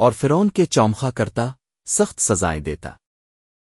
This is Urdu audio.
اور فرون کے چومخا کرتا سخت سزائیں دیتا۔